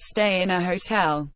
stay in a hotel.